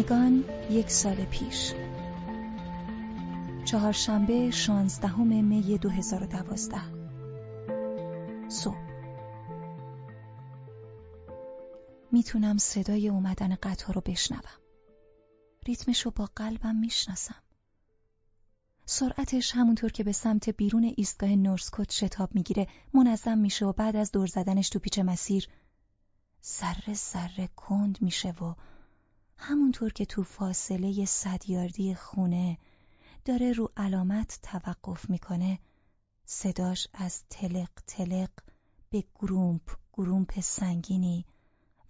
مگان یک سال پیش. چهارشنبه شانزدهم می 2012 صبح. می‌تونم صدای اومدن قطار رو بشنوم. ریتمش رو با قلبم می‌شناسم. سرعتش همونطور که به سمت بیرون ایستگاه نورسکوت شتاب می‌گیره منظم میشه و بعد از دور زدنش تو پیچ مسیر ذره ذره کند میشه و همونطور که تو فاصله صدیاردی خونه داره رو علامت توقف می‌کنه صداش از تلق تلق به گرومپ گرومپ سنگینی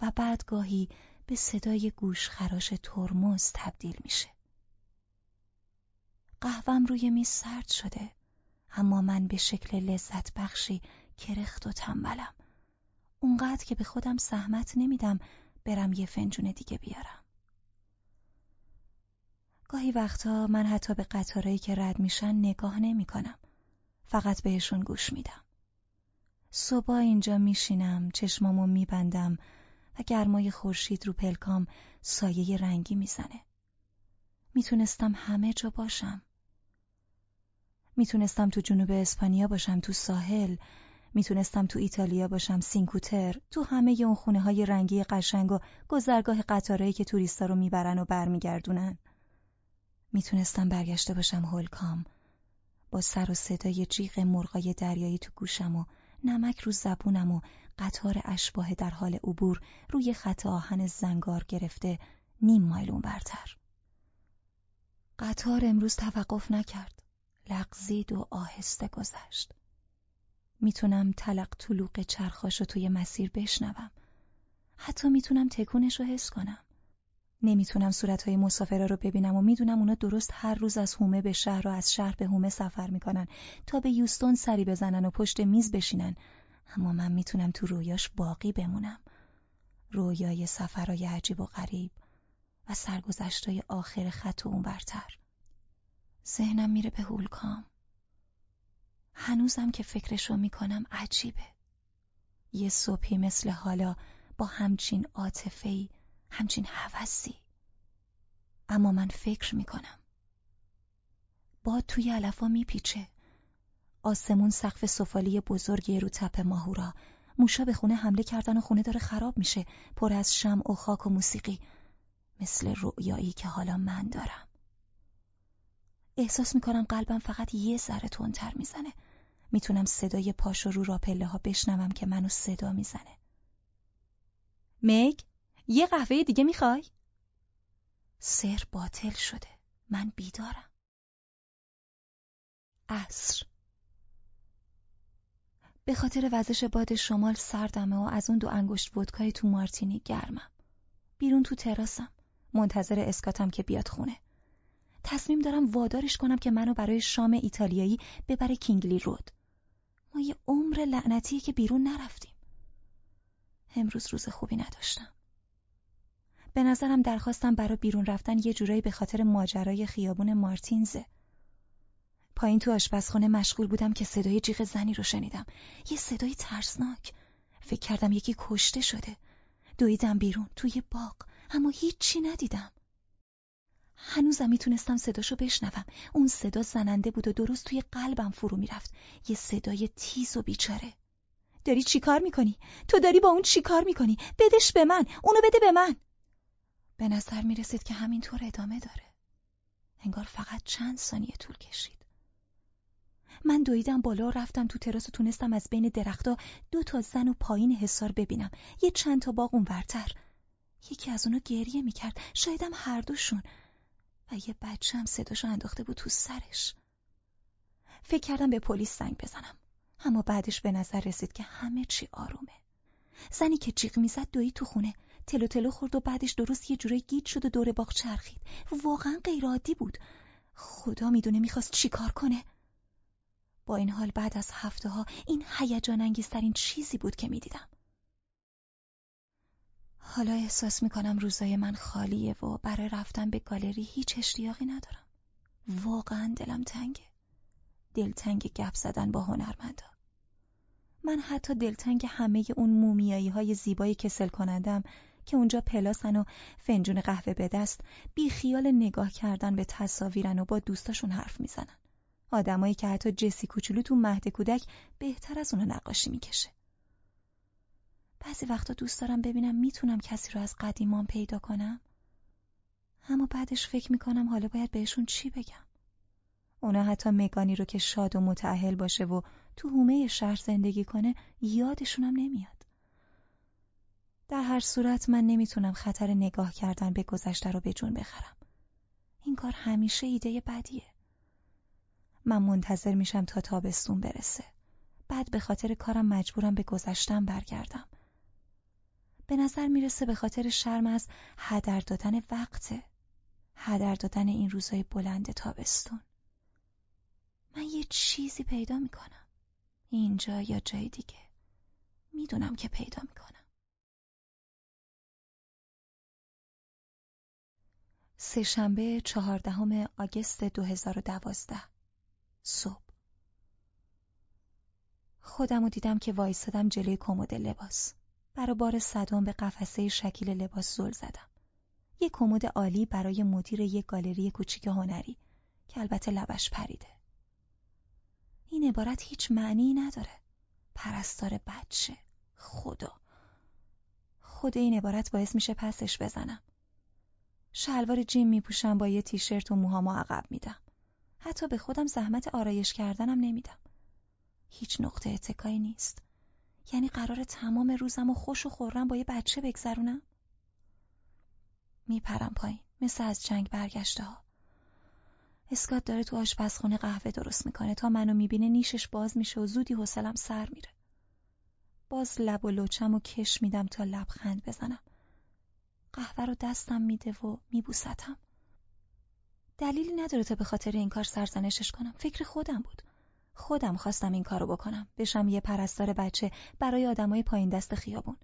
و بعد گاهی به صدای گوشخراش ترمز تبدیل میشه. قهوم روی میز سرد شده اما من به شکل لذت بخشی کرخت و تنبلم. اونقدر که به خودم سهمت نمیدم برم یه فنجون دیگه بیارم. گاهی وقتا من حتی به قطارایی که رد میشن نگاه نمی کنم. فقط بهشون گوش میدم. صبح اینجا میشینم، چشمامو میبندم و گرمای خورشید رو پلکام سایه رنگی می‌زنه. می‌تونستم همه جا باشم. می‌تونستم تو جنوب اسپانیا باشم تو ساحل می‌تونستم تو ایتالیا باشم سینکوتر تو همه اون خونه های رنگی قشنگ و گذرگاه قطارایی که توریستا رو می‌برن و برمیگردونن می‌تونستم برگشته باشم هولکام با سر و صدای جیغ مرغای دریایی تو گوشم و نمک رو زبونم و قطار اشباه در حال عبور روی خط آهن زنگار گرفته نیم مایل برتر. قطار امروز توقف نکرد. لغزید و آهسته گذشت. می‌تونم تلق طلوق چرخاشو توی مسیر بشنوم. حتی می‌تونم تکونش رو حس کنم. نمی‌تونم صورتهای مسافرا رو ببینم و می‌دونم اونا درست هر روز از هومه به شهر و از شهر به هومه سفر می‌کنن تا به یوستون سری بزنن و پشت میز بشینن. اما من می‌تونم تو رویاش باقی بمونم. رویای سفرهای عجیب و غریب و سرگذشتای آخر خط و اون برتر. ذهنم میره به هولکام. هنوزم که فکرشو می‌کنم عجیبه. یه صبحی مثل حالا با همچین عاطفه‌ای همچین حوثی. اما من فکر می‌کنم. باد توی علفا میپیچه. آسمون سقف سفالی بزرگی رو تپ ماهورا موشا به خونه حمله کردن و خونه داره خراب میشه. پر از شم و خاک و موسیقی. مثل رؤیایی که حالا من دارم. احساس می‌کنم قلبم فقط یه ذره تندتر می‌زنه. می‌تونم صدای پاش رو را پله ها بشنوم که منو صدا می‌زنه. میگ؟ یه قهوه دیگه می‌خوای؟ سر باطل شده. من بیدارم. عصر. به خاطر وزش باد شمال سردمه و از اون دو انگشت ودکای تو مارتینی گرمم. بیرون تو تراسم. منتظر اسکاتم که بیاد خونه. تصمیم دارم وادارش کنم که منو برای شام ایتالیایی ببره کینگلی رود. ما یه عمر لعنتیه که بیرون نرفتیم. امروز روز خوبی نداشتم. به نظرم درخواستم برای بیرون رفتن یه جورایی به خاطر ماجرای خیابون مارتینزه پایین تو آشپزخونه مشغول بودم که صدای جیغ زنی رو شنیدم. یه صدای ترسناک. فکر کردم یکی کشته شده. دویدم بیرون توی باغ اما هیچی ندیدم. هنوزم می‌تونستم صداشو بشنوم. اون صدا زننده بود و درست توی قلبم فرو می‌رفت. یه صدای تیز و بیچاره. داری چی کار می‌کنی؟ تو داری با اون چی کار می‌کنی؟ بدش به من. اونو بده به من. به نظر می رسید که همینطور ادامه داره. انگار فقط چند ثانیه طول کشید. من دویدم بالا رفتم تو تراس و تونستم از بین درختها دو تا زن و پایین حسار ببینم. یه چند تا باغ برتر. یکی از اونا گریه می‌کرد. شایدم هر دوشون. و یه بچه هم صداشو انداخته بود تو سرش. فکر کردم به پلیس زنگ بزنم. اما بعدش به نظر رسید که همه چی آرومه. زنی که جیغ می‌زد دوید تو خونه تلو تلو خورد و بعدش درست یه جوره گیت شد و دور باغ چرخید. واقعا غیر عادی بود. خدا می‌دونه می‌خواست چیکار کنه. با این حال بعد از هفته ها این هیجان انگیزترین چیزی بود که می‌دیدم. حالا احساس می‌کنم روزای من خالیه و برای رفتن به گالری هیچ اشتیاقی ندارم. واقعا دلم تنگه. دلتنگ گپ زدن با هنرمندا. من حتی دلتنگ همه اون مومیایی های زیبای کسل کنندم که اونجا پلاسن و فنجون قهوه به دست بی خیال نگاه کردن به تصاویرن و با دوستاشون حرف می‌زنن. آدمایی که حتی جسی کوچولو تو مهد کودک بهتر از اونا نقاشی می‌کشه. بعضی وقتا دوست دارم ببینم می‌تونم کسی رو از قدیمان پیدا کنم. اما بعدش فکر می‌کنم حالا باید بهشون چی بگم. اونا حتی مگانی رو که شاد و متعهل باشه و تو حومه شهر زندگی کنه یادشونم نمیاد. در هر صورت من نمی‌تونم خطر نگاه کردن به گذشته رو به جون بخرم. این کار همیشه ایده بدیه. من منتظر میشم تا تابستون برسه. بعد به خاطر کارم مجبورم به گذشتم برگردم. به نظر می‌رسه به خاطر شرم از هدر دادن وقته. هدر دادن این روزای بلند تابستون. من یه چیزی پیدا می‌کنم. اینجا یا جای دیگه. می‌دونم که پیدا می‌کنم. سهشنبه چهاردهم آگست 2012 صبح. خودم دیدم که وایستادم جلوی کمد لباس. برا بار صدام به قفسه شکیل لباس زل زدم. یه کمد عالی برای مدیر یک گالری کوچیک هنری که البته لبش پریده. این عبارت هیچ معنی نداره. پرستار بچه. خدا. خود این عبارت باعث میشه پسش بزنم. شلوار جیم میپوشم با یه تیشرت و موهامو عقب میدم. حتی به خودم زحمت آرایش کردنم نمیدم. هیچ نقطه اتکایی نیست. یعنی قرار تمام روزم و خوش و خورم با یه بچه بگذرونم؟ میپرم پایین مثل از جنگ برگشته ها اسکات داره تو آشپزخونه قهوه درست می‌کنه. تا منو می‌بینه نیشش باز میشه و زودی حوصلم سر میره. باز لب و لوچم و کش میدم تا لبخند بزنم. قهوه رو دستم میده و میبوستم دلیلی نداره تا به خاطر این کار سرزنشش کنم. فکر خودم بود. خودم خواستم این کارو بکنم. بشم یه پرستار بچه برای آدمای پایین دست خیابون.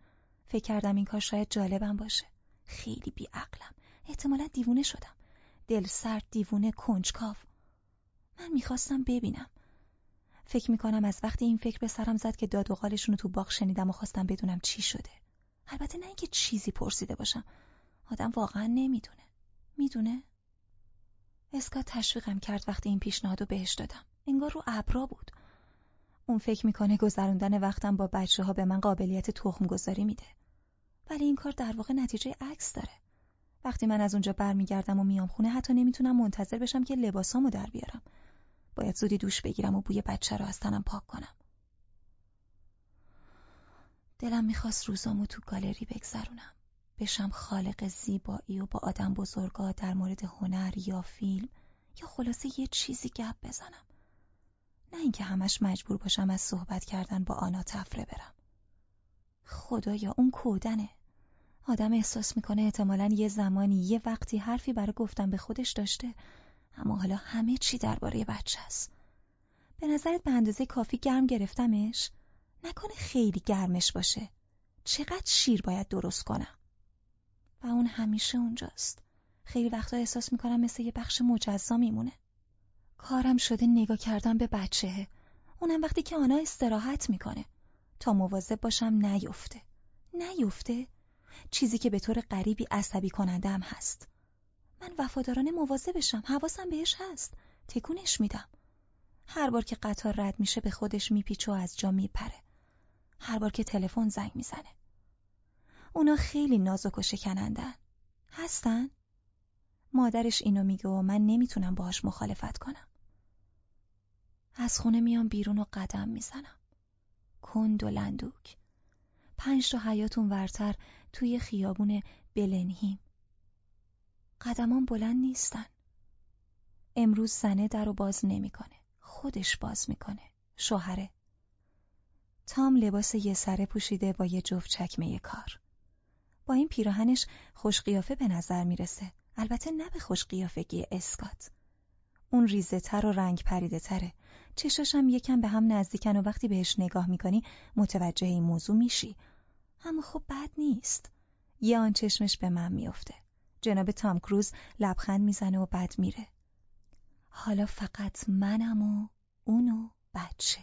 فکر کردم این کار شاید جالبم باشه. خیلی بیعقلم. احتمالا دیوونه شدم. دل سرد دیوونه کنجکاو. من می‌خواستم ببینم. فکر می‌کنم از وقتی این فکر به سرم زد که داد و قالشون رو تو باغ شنیدم و خواستم بدونم چی شده. البته نه اینکه چیزی پرسیده باشم. آدم واقعا نمی‌دونه. می‌دونه؟ اسکات تشویقم کرد وقتی این پیشنهادو بهش دادم. انگار رو ابرا بود. اون فکر می‌کنه گذروندن وقتم با بچه ها به من قابلیت تخم گذاری میده. ولی این کار در واقع نتیجه عکس داره. وقتی من از اونجا برمیگردم و میام خونه حتی نمی‌تونم منتظر بشم که لباسامو در بیارم. باید زودی دوش بگیرم و بوی بچه رو از تنم پاک کنم. دلم می‌خواست روزامو تو گالری بگذرونم. بشم خالق زیبایی و با آدم بزرگا در مورد هنر یا فیلم یا خلاصه یه چیزی گپ بزنم. نه اینکه همش مجبور باشم از صحبت کردن با آنا تفره برم. خدایا اون کودنه. آدم احساس می‌کنه احتمالا یه زمانی یه وقتی حرفی برای گفتن به خودش داشته اما حالا همه چی درباره بچه است به نظرت به اندازه کافی گرم گرفتمش؟ نکنه خیلی گرمش باشه. چقدر شیر باید درست کنم؟ و اون همیشه اونجاست. خیلی وقتا احساس می‌کنم مثل یه بخش مجزا میمونه. کارم شده نگاه کردن به بچه. اونم وقتی که آنا استراحت می‌کنه. تا مواظب باشم نیفته. نیفته؟ چیزی که به طور غریبی عصبی کننده هم هست. من وفادارانه مواظبشم. حواسم بهش هست. تکونش میدم. هر بار که قطار رد میشه به خودش میپیچه و از جا میپره. هر بار که تلفن زنگ می‌زنه. اونا خیلی نازک و شکنندن. هستن؟ مادرش اینو میگه و من نمی‌تونم باهاش مخالفت کنم. از خونه میام بیرون و قدم می‌زنم. کند و لندوک. پنج تا حیاتون ورتر توی خیابون بلنهیم. قدمان بلند نیستن. امروز زنه در رو باز نمی‌کنه. خودش باز می‌کنه. شوهره. تام لباس یه سره پوشیده با یه جفت چکمه کار. با این پیراهنش خوش قیافه به نظر می‌رسه. البته نه به خوش قیافگی اسکات. اون ریزه تر و رنگ پریده تره. چشاشم یکم به هم نزدیکن و وقتی بهش نگاه می‌کنی متوجه این موضوع میشی. اما خب بد نیست. یه آن چشمش به من میافته. جناب تام کروز لبخند می‌زنه و بد میره. حالا فقط منم و اونو بچه.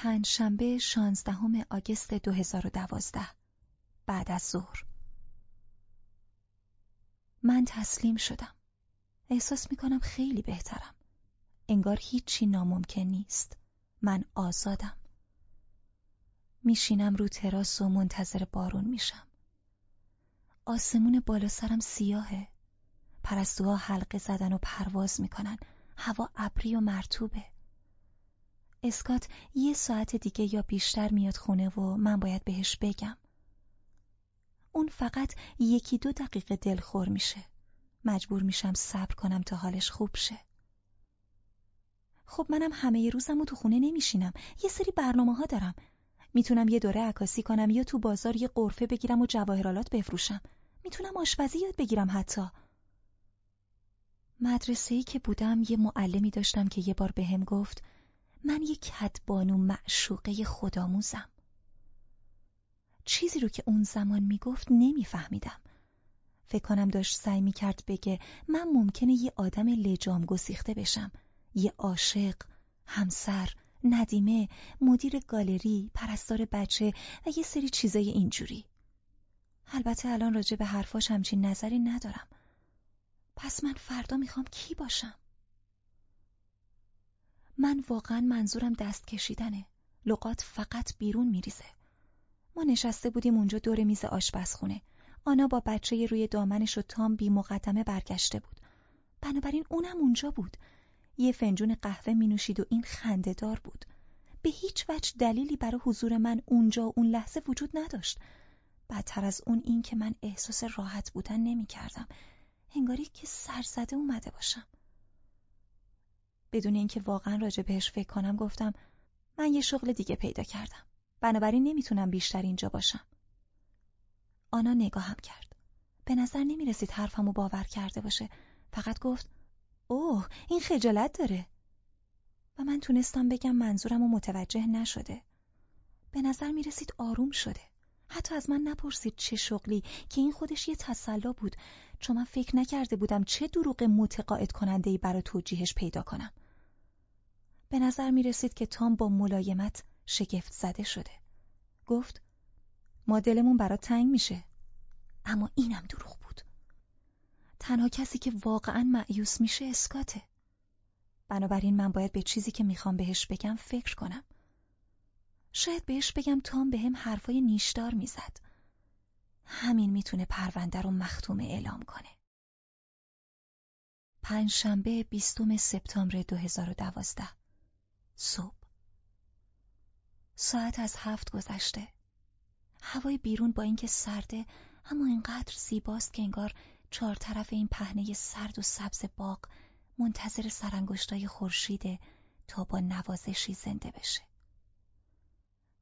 پنج شنبه شانزدهم آگست 2012 بعد از ظهر. من تسلیم شدم. احساس می کنم خیلی بهترم. انگار هیچی ناممکن نیست. من آزادم. میشینم رو تراس و منتظر بارون میشم. آسمون بالا سرم سیاهه. پرستوها حلقه زدن و پرواز می‌کنن. هوا ابری و مرتوبه اسکات یه ساعت دیگه یا بیشتر میاد خونه و من باید بهش بگم. اون فقط یکی دو دقیقه دلخور میشه. مجبور میشم صبر کنم تا حالش خوب شه. خب منم همه روزم و تو خونه نمیشینم. یه سری برنامه ها دارم. می‌تونم یه دوره عکاسی کنم یا تو بازار یه قرفه بگیرم و جواهرالات بفروشم. می‌تونم آشپزی یاد بگیرم حتی. مدرسه ای که بودم یه معلمی داشتم که یه بار بهم گفت من یه کدبانو معشوقه خودآموزم. چیزی رو که اون زمان می‌گفت نمیفهمیدم. فکر کنم داشت سعی می‌کرد بگه من ممکنه یه آدم لجام گسیخته بشم. یه عاشق همسر ندیمه مدیر گالری پرستار بچه و یه سری چیزای اینجوری. البته الان راجع به حرفاش همچین نظری ندارم. پس من فردا می‌خوام کی باشم؟ من واقعا منظورم دست کشیدنه. لغات فقط بیرون میریزه. ما نشسته بودیم اونجا دور میز آشپزخونه. آنا با بچه روی دامنش و تام بی مقدمه برگشته بود. بنابراین اونم اونجا بود. یه فنجون قهوه می نوشید و این خندهدار بود. به هیچ وجه دلیلی برای حضور من اونجا و اون لحظه وجود نداشت. بدتر از اون این که من احساس راحت بودن نمی کردم انگاری که سرزده اومده باشم. بدون اینکه واقعا راجع بهش فکر کنم گفتم من یه شغل دیگه پیدا کردم. بنابراین نمی‌تونم بیشتر اینجا باشم. آنا نگاهم کرد. به نظر نمی رسید حرفمو باور کرده باشه. فقط گفت اوه این خجالت داره. و من تونستم بگم منظورم و متوجه نشده. به نظر می رسید آروم شده. حتی از من نپرسید چه شغلی که این خودش یه تسلا بود. چون من فکر نکرده بودم چه دروغ متقاعد کننده ای برای توجیهش پیدا کنم. به نظر می رسید که تام با ملایمت شگفت زده شده. گفت ما دلمون برات تنگ میشه. اما اینم دروغ بود. تنها کسی که واقعا معیوس میشه اسکاته. بنابراین من باید به چیزی که می‌خوام بهش بگم فکر کنم. شاید بهش بگم تام به هم حرفای نیشدار می‌زد. همین می‌تونه پرونده رو مختوم اعلام کنه. پنجشنبه بیستم سپتامبر 2012 صبح. ساعت از هفت گذشته. هوای بیرون با اینکه سرده اما اینقدر زیباست که انگار چهار طرف این پهنه سرد و سبز باغ منتظر سرانگشتای خورشیده تا با نوازشی زنده بشه.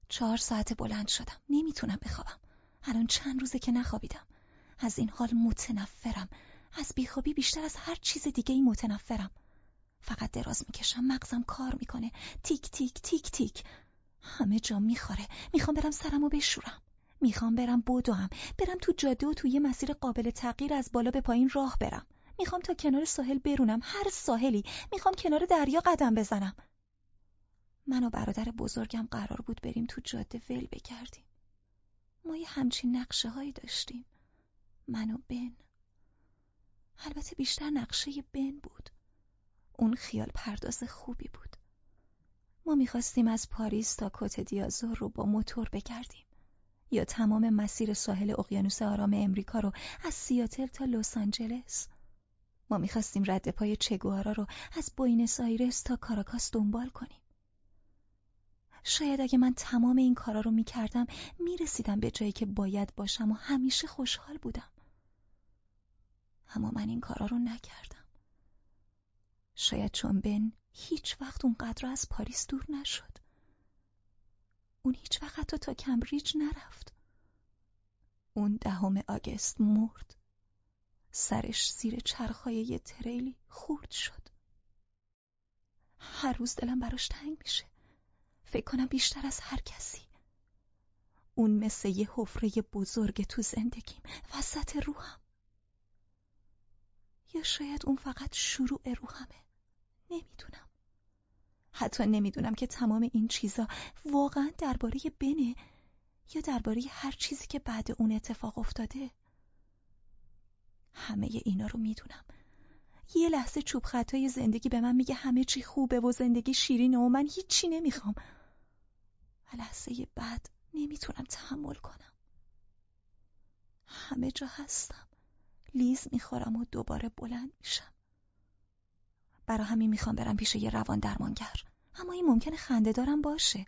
چهار ساعت بلند شدم. نمی‌تونم بخوابم. الان چند روزه که نخوابیدم. از این حال متنفرم. از بیخوابی بیشتر از هر چیز دیگه ای متنفرم. فقط دراز می‌کشم. مغزم کار می‌کنه. تیک تیک تیک تیک. همه جا می‌خوره. می‌خوام برم سرمو بشورم. می‌خوام برم بدوم برم تو جاده و یه مسیر قابل تغییر از بالا به پایین راه برم می‌خوام تا کنار ساحل برونم هر ساحلی می‌خوام کنار دریا قدم بزنم من و برادر بزرگم قرار بود بریم تو جاده ول بگردیم ما یه همچین نقشه هایی داشتیم. من و بن. البته بیشتر نقشه بن بود. اون خیال پرداز خوبی بود. ما می‌خواستیم از پاریس تا کوت دازور رو با موتور بگردیم یا تمام مسیر ساحل اقیانوس آرام امریکا رو از سیاتل تا لس آنجلس. ما می‌خواستیم رد پای چگوارا رو از بوینس آیرس تا کاراکاس دنبال کنیم. شاید اگه من تمام این کارا رو می‌کردم می‌رسیدم به جایی که باید باشم و همیشه خوشحال بودم. اما من این کارا رو نکردم. شاید چون بن هیچ وقت اونقدر از پاریس دور نشد. اون هیچ وقت تا کمبریج نرفت. اون دهم آگست مرد. سرش زیر چرخهای یه تریلی خورد شد. هر روز دلم براش تنگ میشه. فکر کنم بیشتر از هر کسی. اون مثل یه حفره بزرگ تو زندگیم وسط روحم. یا شاید اون فقط شروع روحمه. نمی‌دونم. حتی نمی‌دونم که تمام این چیزا واقعا درباره بنه یا درباره هر چیزی که بعد اون اتفاق افتاده. همه اینا رو می‌دونم. یه لحظه چوب خطای زندگی به من میگه همه چی خوبه و زندگی شیرینه و من هیچی نمی‌خوام. و لحظه بعد نمی‌تونم تحمل کنم. همه جا هستم. لیز می‌خورم و دوباره بلند میشم. برا همین می‌خوام برم پیش یه روان درمانگر. اما این ممکنه خنده دارم باشه.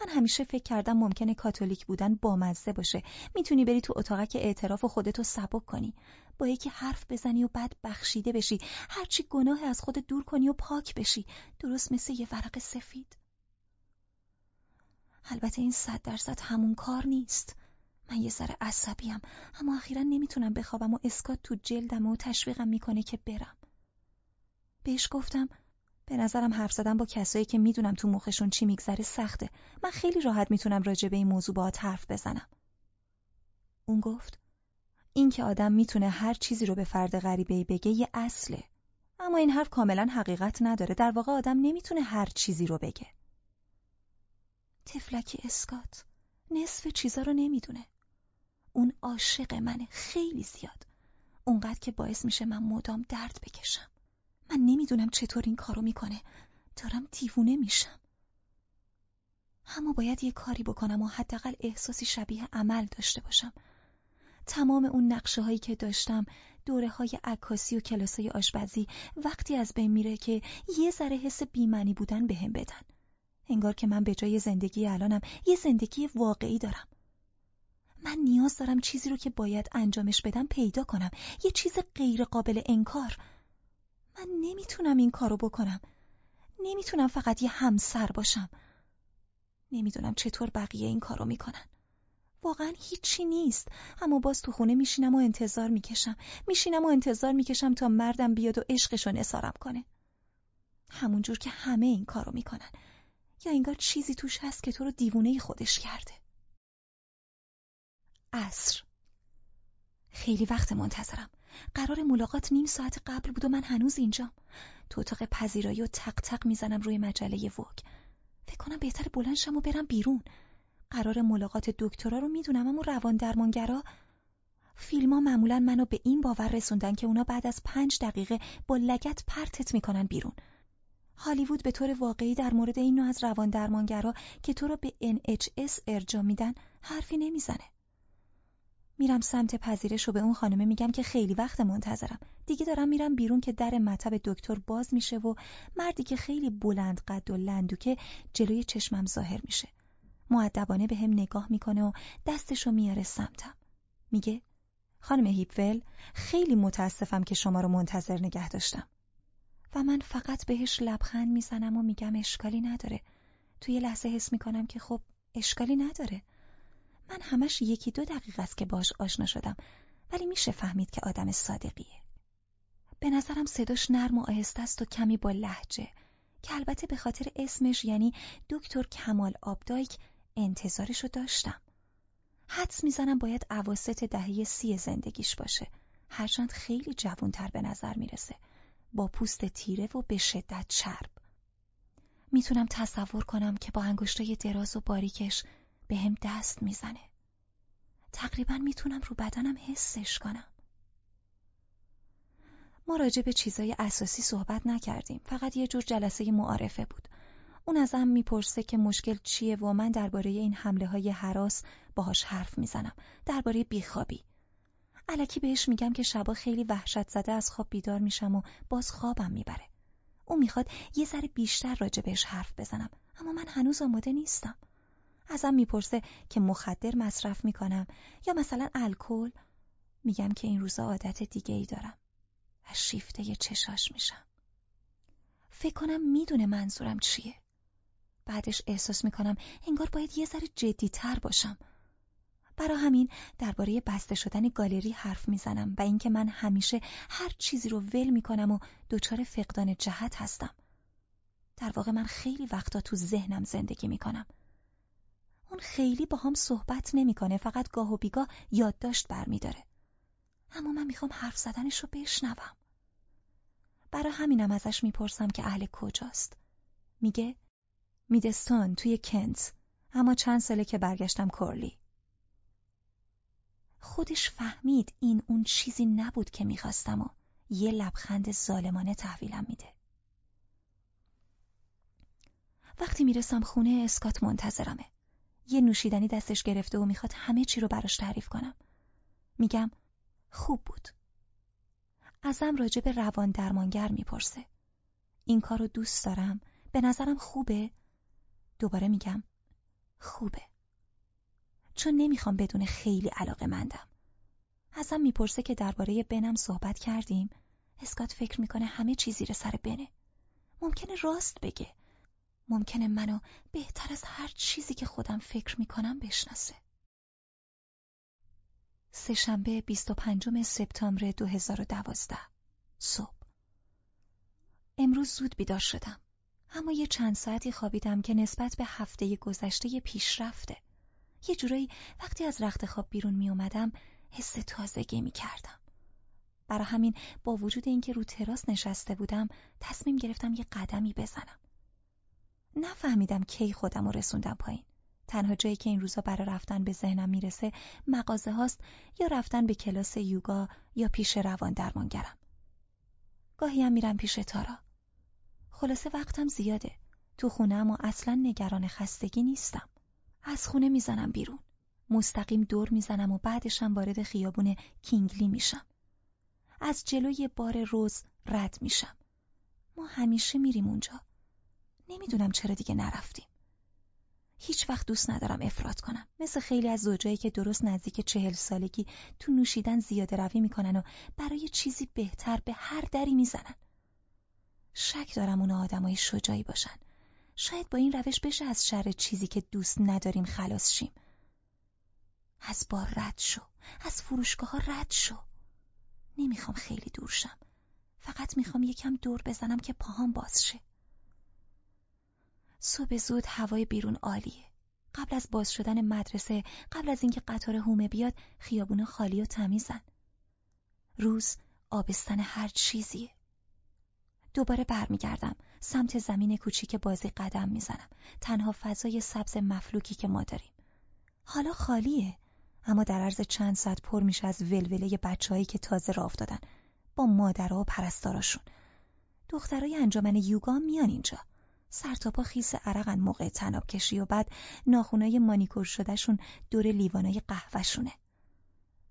من همیشه فکر کردم ممکنه کاتولیک بودن بامزه باشه. می‌تونی بری تو اتاقک اعتراف و خودتو سبک کنی. با یکی حرف بزنی و بعد بخشیده بشی. هرچی گناه از خودت دور کنی و پاک بشی. درست مثل یه ورق سفید. البته این صد درصد همون کار نیست. من یه ذره عصبیم اما اخیرا نمی‌تونم بخوابم و اسکات تو جلدم و تشویقم می‌کنه که برم. بهش گفتم به نظرم حرف زدن با کسایی که می‌دونم تو مخشون چی میگذره سخته. من خیلی راحت می‌تونم راجع به این موضوع باهات حرف بزنم. اون گفت این که آدم می‌تونه هر چیزی رو به فرد غریبه بگه یه اصله. اما این حرف کاملا حقیقت نداره. در واقع آدم نمی‌تونه هر چیزی رو بگه. تفلکی اسکات. نصف چیزا رو نمی‌دونه. اون عاشق منه خیلی زیاد. اونقدر که باعث میشه من مدام درد بکشم. من نمی‌دونم چطور این کارو می‌کنه. دارم دیوونه میشم. اما باید یه کاری بکنم و حداقل احساسی شبیه عمل داشته باشم. تمام اون نقشه هایی که داشتم دوره های عکاسی و کلاس های آشپزی وقتی از بین میره که یه ذره حس بیمنی بودن بهم بدن. انگار که من به جای زندگی الانم یه زندگی واقعی دارم. من نیاز دارم چیزی رو که باید انجامش بدم پیدا کنم. یه چیز غیر قابل انکار. من نمی‌تونم این کارو بکنم. نمی‌تونم فقط یه همسر باشم. نمی‌دونم چطور بقیه این کارو می‌کنن. واقعا هیچی نیست. اما باز تو خونه میشینم و انتظار می‌کشم. میشینم و انتظار می‌کشم تا مردم بیاد و عشقشو نسارم کنه. همونجور که همه این کارو می‌کنن. یا انگار چیزی توش هست که تو رو دیوونه خودش کرده. عصر. خیلی وقت منتظرم. قرار ملاقات نیم ساعت قبل بود و من هنوز اینجام. تو اتاق پذیرایی و تق تق می‌زنم روی مجله ووگ فکر کنم بهتر بلنشم و برم بیرون. قرار ملاقات دکترا رو می‌دونم اما روان درمانگرا؟ فیلما معمولا منو به این باور رسوندن که اونا بعد از پنج دقیقه با لگت پرتت می‌کنن بیرون. هالیوود به طور واقعی در مورد این نوع از روان درمانگرا که تو رو به NHS ارجا میدن حرفی نمی‌زنه. میرم سمت پذیرش و به اون خانمه میگم که خیلی وقت منتظرم. دیگه دارم میرم بیرون که در مطب دکتر باز میشه و مردی که خیلی بلند قد و لندوکه جلوی چشمم ظاهر میشه. معدبانه به هم نگاه می‌کنه و دستشو میاره سمتم. میگه خانم هیپول خیلی متاسفم که شما رو منتظر نگه داشتم. و من فقط بهش لبخند می‌زنم و میگم اشکالی نداره. توی لحظه حس می‌کنم که خب اشکالی نداره. من همش یکی دو دقیقه است که باش آشنا شدم ولی میشه فهمید که آدم صادقیه. به نظرم صداش نرم و آهسته است و کمی با لحجه که البته به خاطر اسمش یعنی دکتر کمال آبدایک انتظارشو داشتم. حدس می‌زنم باید عواست دهه سی زندگیش باشه. هرچند خیلی جوانتر به نظر می‌رسه. با پوست تیره و به شدت چرب. می‌تونم تصور کنم که با انگشتای دراز و باریکش به هم دست می‌زنه. تقریبا می‌تونم رو بدنم حسش کنم. ما راجع به چیزای اساسی صحبت نکردیم. فقط یه جور جلسه معارفه بود. اون ازم می‌پرسه که مشکل چیه و من درباره این حمله های حراس باهاش حرف می‌زنم. درباره بیخوابی. علکی بهش میگم که شبا خیلی وحشت زده از خواب بیدار میشم و باز خوابم می‌بره. او می‌خواد یه ذره بیشتر راجع بهش حرف بزنم اما من هنوز آماده نیستم. ازم می‌پرسه که مخدر مصرف می‌کنم یا مثلا الکل؟ میگم که این روزا عادت دیگه ای دارم. و شیفته یه چشاش میشم. فکر کنم می‌دونه منظورم چیه. بعدش احساس می‌کنم انگار باید یه ذره جدیتر باشم. برا همین درباره بسته شدن گالری حرف می‌زنم و اینکه من همیشه هر چیزی رو ول می‌کنم و دچار فقدان جهت هستم. در واقع من خیلی وقتا تو ذهنم زندگی می‌کنم. اون خیلی با هم صحبت نمی‌کنه فقط گاه و بیگاه یادداشت برمیداره. اما من می‌خوام حرف زدنش رو بشنوم. برای همینم ازش می‌پرسم که اهل کجاست. میگه میدستان توی کنت اما چند ساله که برگشتم کرلی خودش فهمید این اون چیزی نبود که می‌خواستم و یه لبخند ظالمانه تحویلم میده. وقتی می‌رسم خونه اسکات منتظرمه. یه نوشیدنی دستش گرفته و می‌خواد همه چی رو براش تعریف کنم. میگم خوب بود. ازم راجع به روان درمانگر می‌پرسه. این کار رو دوست دارم؟ به نظرم خوبه؟ دوباره میگم خوبه. چون نمی‌خوام بدون خیلی علاقه مندم. ازم می‌پرسه که درباره بنم صحبت کردیم. اسکات فکر می‌کنه همه چی زیر سر بنه. ممکنه راست بگه. ممکنه منو بهتر از هر چیزی که خودم فکر می‌کنم بشناسه. سهشنبه 25 سپتامبر 2012 صبح. امروز زود بیدار شدم. اما یه چند ساعتی خوابیدم که نسبت به هفته گذشته پیشرفته. یه جورایی وقتی از رخت خواب بیرون می اومدم حس تازگی می کردم. برا همین با وجود اینکه رو تراس نشسته بودم تصمیم گرفتم یه قدمی بزنم. نفهمیدم کی خودم رو رسوندم پایین. تنها جایی که این روزا برای رفتن به ذهنم می‌رسه مغازه هاست یا رفتن به کلاس یوگا یا پیش روان درمانگرم. گاهی هم میرم پیش تارا. خلاصه وقتم زیاده. تو خونه و اصلا نگران خستگی نیستم. از خونه می‌زنم بیرون. مستقیم دور می‌زنم و بعدشم وارد خیابون کینگلی میشم. از جلوی بار روز رد میشم. ما همیشه میریم اونجا. نمی‌دونم چرا دیگه نرفتیم. هیچ وقت دوست ندارم افراد کنم مثل خیلی از زوجایی که درست نزدیک چهل سالگی تو نوشیدن زیاده روی می‌کنن و برای چیزی بهتر به هر دری می‌زنن شک دارم اونا آدمای شجاعی باشن شاید با این روش بشه از شر چیزی که دوست نداریم خلاص شیم. از بار رد شو از فروشگاه ها رد شو. نمی‌خوام خیلی دور شم. فقط می‌خوام یکم دور بزنم که پاهام باز شه. صبح زود هوای بیرون عالیه. قبل از باز شدن مدرسه قبل از اینکه قطار هومه بیاد خیابونا خالی و تمیزن. روز آبستن هر چیزیه. دوباره برمیگردم. سمت زمین کوچیک بازی قدم می‌زنم. تنها فضای سبز مفلوکی که ما داریم. حالا خالیه. اما در عرض چند ساعت پر میشه از ولوله بچههایی که تازه راه افتادن. با مادرها و پرستاراشون. دخترای انجمن یوگا میان اینجا. سرتاپا خیس عرقن موقع تناب کشی و بعد ناخونای مانیکور شدهشون دور لیوانای قهوهشونه.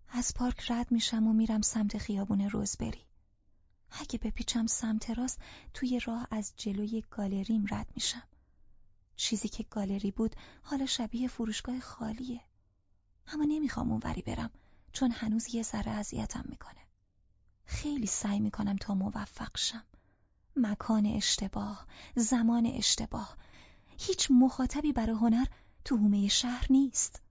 از پارک رد میشم و میرم سمت خیابون روزبری. اگه بپیچم سمت راست توی راه از جلوی گالریم رد میشم. چیزی که گالری بود حالا شبیه فروشگاه خالیه. اما نمی‌خوام اونوری برم چون هنوز یه ذره اذیتم می‌کنه. خیلی سعی می‌کنم تا موفق شم. مکان اشتباه زمان اشتباه. هیچ مخاطبی برای هنر تو حومه شهر نیست.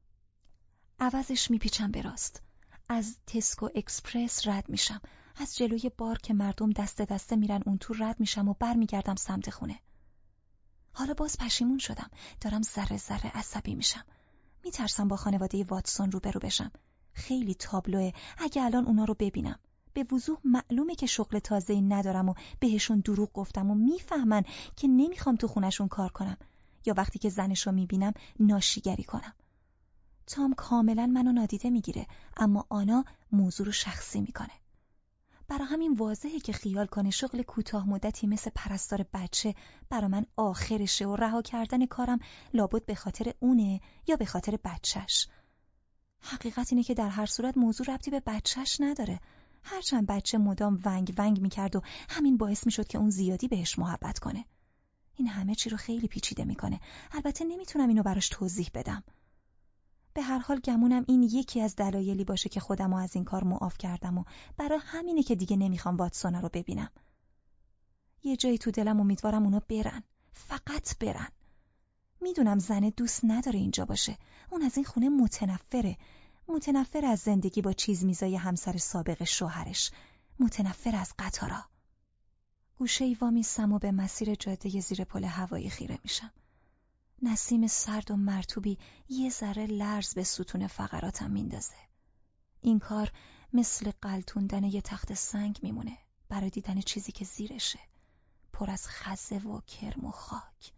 عوضش میپیچم به راست. از تسکو اکسپرس رد میشم. از جلوی بار که مردم دست دسته میرن اون تو رد میشم و برمیگردم سمت خونه. حالا باز پشیمون شدم. دارم ذره ذره عصبی میشم. میترسم با خانواده واتسون روبرو بشم. خیلی تابلوه. اگه الان اونا رو ببینم. به وضوح معلومه که شغل تازه ندارم و بهشون دروغ گفتم و می‌فهمن که نمی‌خوام تو خونشون کار کنم. یا وقتی که زنش رو می‌بینم ناشیگری کنم. تام کاملا منو نادیده می‌گیره اما آنا موضوع رو شخصی می‌کنه. برا همین واضحه که خیال کنه شغل کوتاه مدتی مثل پرستار بچه برا من آخرشه و رها کردن کارم لابد به خاطر اونه یا به خاطر بچهش. حقیقت اینه که در هر صورت موضوع ربطی به بچهش نداره. هرچند بچه مدام ونگ ونگ می‌کرد و همین باعث می‌شد که اون زیادی بهش محبت کنه. این همه چی رو خیلی پیچیده می‌کنه. البته نمی‌تونم اینو براش توضیح بدم. به هر حال گمونم این یکی از دلایلی باشه که خودم از این کار معاف کردم و برای همینه که دیگه نمی‌خوام واتسونا رو ببینم. یه جایی تو دلم امیدوارم اونا برن. فقط برن. می‌دونم زنه دوست نداره اینجا باشه. اون از این خونه متنفره. متنفر از زندگی با چیز میزای همسر سابق شوهرش. متنفر از قطارا. گوشه ای وامیستم و به مسیر جاده زیر پل هوایی خیره میشم. نسیم سرد و مرتوبی یه ذره لرز به ستون فقراتم میندازه این کار مثل قلتوندن یه تخت سنگ میمونه برای دیدن چیزی که زیرشه پر از خزه و کرم و خاک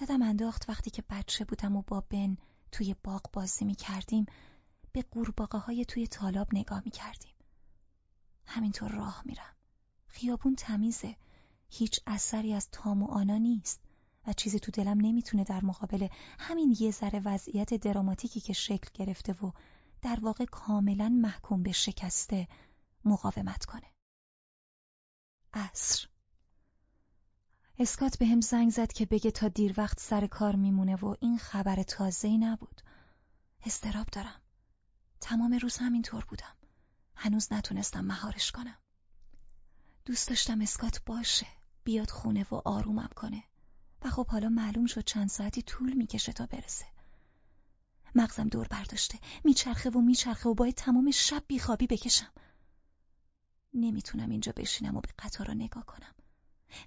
یادم انداخت وقتی که بچه بودم و با بن توی باغ بازی می کردیم به قورباغه های توی تالاب نگاه می کردیم. همینطور راه میرم. خیابون تمیزه. هیچ اثری از تام و آنا نیست و چیزی تو دلم نمی‌تونه در مقابل همین یه ذره وضعیت دراماتیکی که شکل گرفته و در واقع کاملا محکوم به شکسته مقاومت کنه. عصر اسکات به هم زنگ زد که بگه تا دیر وقت سر کار میمونه و این خبر تازه‌ای نبود. استراب دارم. تمام روز همینطور بودم. هنوز نتونستم مهارش کنم. دوست داشتم اسکات باشه. بیاد خونه و آرومم کنه. و خب حالا معلوم شد چند ساعتی طول می‌کشه تا برسه. مغزم دور برداشته. میچرخه و میچرخه و باید تمام شب بیخوابی بکشم. نمی‌تونم اینجا بشینم و به قطارا نگاه کنم.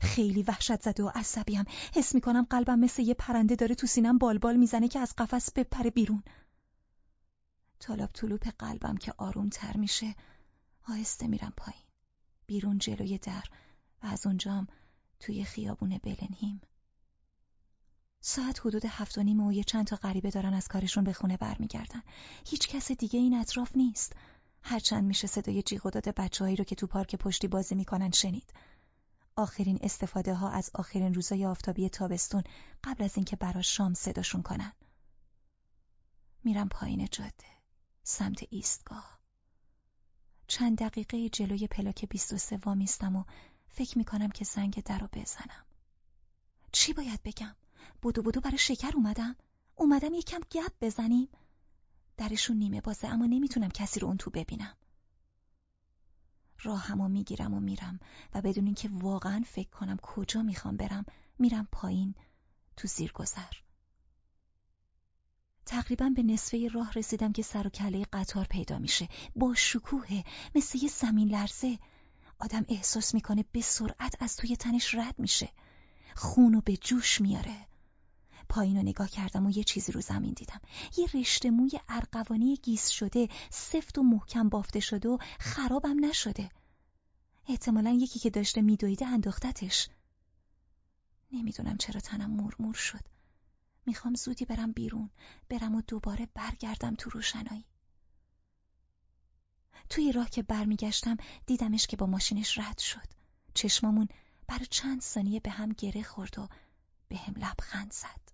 خیلی وحشت زده و عصبیم حس می‌کنم قلبم مثل یه پرنده داره تو سینم بالبال می‌زنه که از قفس بپره بیرون طالب طلوپ قلبم که آروم تر میشه آهسته میرم پایین بیرون جلوی در و از اونجام توی خیابون بلنهیم ساعت حدود هفت و نیم و یه چند تا غریبه دارن از کارشون به خونه برمیگردن هیچ کس دیگه این اطراف نیست هرچند میشه صدای جیغ و داد بچههایی رو که تو پارک پشتی بازی می‌کنن شنید آخرین استفاده ها از آخرین روزای آفتابی تابستون قبل از اینکه برا شام صداشون کنن. میرم پایین جاده سمت ایستگاه. چند دقیقه جلوی پلاک 23 وامیستم و فکر می‌کنم که زنگ در رو بزنم. چی باید بگم؟ بودو بودو برای شکر اومدم؟ اومدم یکم گپ بزنیم؟ درشون نیمه بازه اما نمی‌تونم کسی رو اون تو ببینم. راهمو می‌گیرم و میرم و بدون اینکه واقعا فکر کنم کجا می‌خوام برم میرم پایین تو زیر گذر. تقریبا به نصفه راه رسیدم که سر و کله قطار پیدا میشه با شکوه مثل یه زمین لرزه آدم احساس می‌کنه به سرعت از توی تنش رد میشه خونو به جوش میاره پایین رو نگاه کردم و یه چیزی رو زمین دیدم. یه رشته موی ارقوانی گیس شده سفت و محکم بافته شده و خرابم نشده. احتمالا یکی که داشته میدویده انداختتش نمی‌دونم چرا تنم مرمور شد. می‌خوام زودی برم بیرون برم و دوباره برگردم تو روشنایی. توی راه که برمیگشتم دیدمش که با ماشینش رد شد. چشمامون برای چند ثانیه به هم گره خورد و به هم لبخند زد.